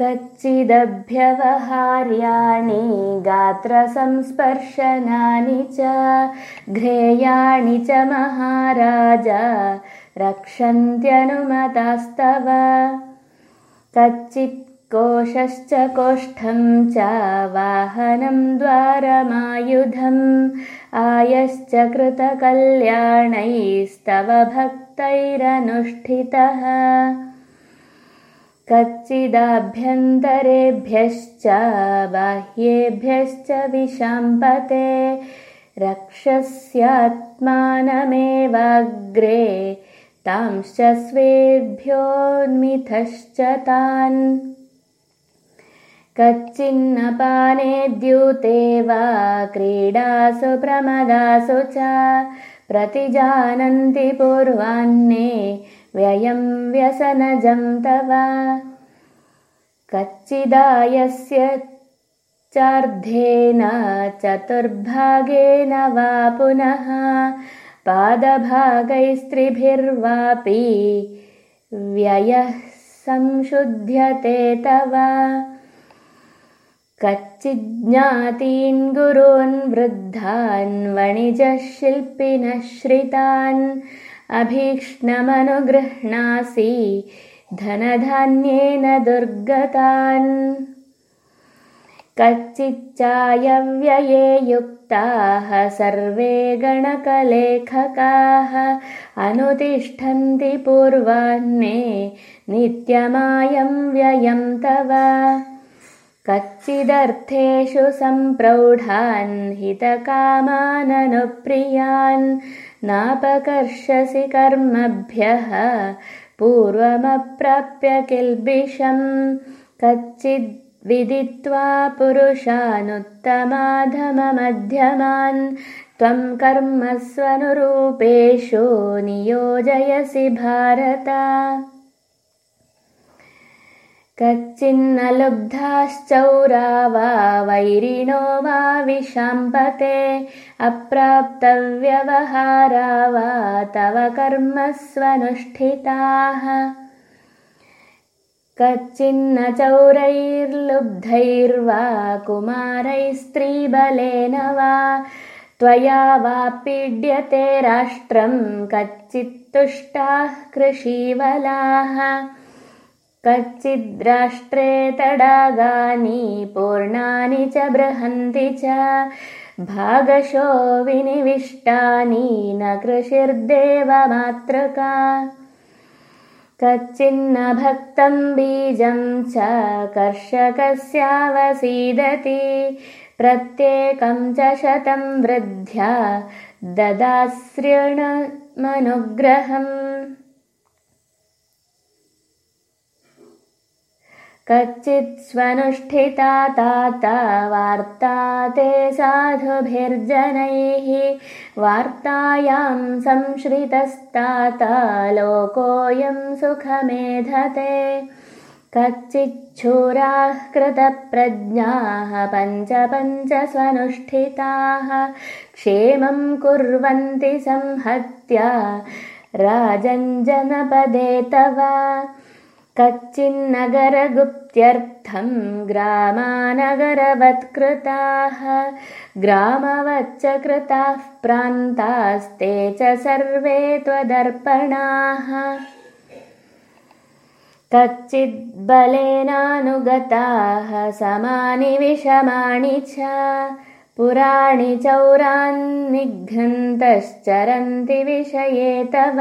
कच्चिदभ्यवहार्याणि गात्रसंस्पर्शनानि च घ्रेयाणि च महाराज रक्षन्त्यनुमतास्तव। कच्चित् कोशश्च कोष्ठं च वाहनं द्वारमायुधम् आयश्च कृतकल्याणैस्तव भक्तैरनुष्ठितः कच्चिदाभ्यन्तरेभ्यश्च बाह्येभ्यश्च विशाम्पते रक्षस्यात्मानमेवाग्रे तांश्च स्वेभ्योन्मिथश्च तान्। कच्चिन्नपाने द्यूते वा क्रीडासु प्रमदासु च प्रतिजानन्ति पूर्वान्ने व्ययं व्यसनजं तव। कच्चिदायस्य चार्धेन चतुर्भागेन वा पुनः पादभागैस्त्रिभिर्वापि व्ययः संशुध्यते तव। कच्चिज्ञातीन् गुरून् वृद्धान् वणिजः शिल्पिनः श्रितान् अभीक्ष्णमनुगृह्णासि धनधान्येन दुर्गतान्। कच्चिच्चायव्यये युक्ताः सर्वे गणकलेखकाः अनुतिष्ठन्ति पूर्वाह्ने नित्यमायं व्ययं तव कच्चिदर्थेषु सम्प्रौढान् हितकामाननुप्रियान् नापकर्षसि कर्मभ्यः पूर्वमप्राप्य किल्बिषम् कच्चिद्विदित्वा पुरुषानुत्तमाधममध्यमान् त्वं कर्मस्वनुरूपेषु नियोजयसि भारत कच्चिन्न लुब्धाश्चौरा वा वैरिणो वा विशाम्पते अप्राप्तव्यवहारा वा तव कर्मस्वनुष्ठिताः। कच्चिन्न चौरैर्लुब्धैर्वा कुमारैस्त्रीबलेन वा त्वया वा पीड्यते राष्ट्रं कच्चित्तुष्टाः कृषीवलाः कच्चिद्राष्ट्रे तडागानि पूर्णानि च बृहन्ति च। भागशो विनिविष्टानि न कृषिर्देवमातृका कच्चिन्न भक्तं बीजं च कर्षकस्यावसीदति। प्रत्येकं च शतं वृद्ध्या ददास्यणमनुग्रहम् कच्चित् स्वनुष्ठिता ताता वार्ता ते साधुभिर्जनैः वार्तायां संश्रितस्ताता लोकोऽयं सुखमेधते। कच्चिच्छूराः कृतप्रज्ञाः पञ्च पञ्च स्वनुष्ठिताः क्षेमं कुर्वन्ति संहत्या राजञ्जनपदे तव कच्चिन्नगरगुप्त्यर्थं ग्रामानगरवत्कृताः ग्रामवच्च कृताः प्रान्तास्ते च सर्वे त्वदर्पणाः। कच्चिद्बलेनानुगताः समानि विषमाणि च पुराणि चौरान्निघ्नन्तश्चरन्ति विषये तव